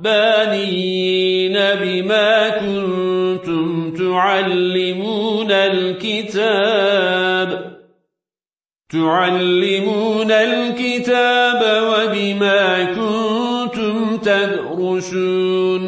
ربانيين بما كنتم تعلمون الكتاب تعلمون الكتاب وبما كنتم تدرسون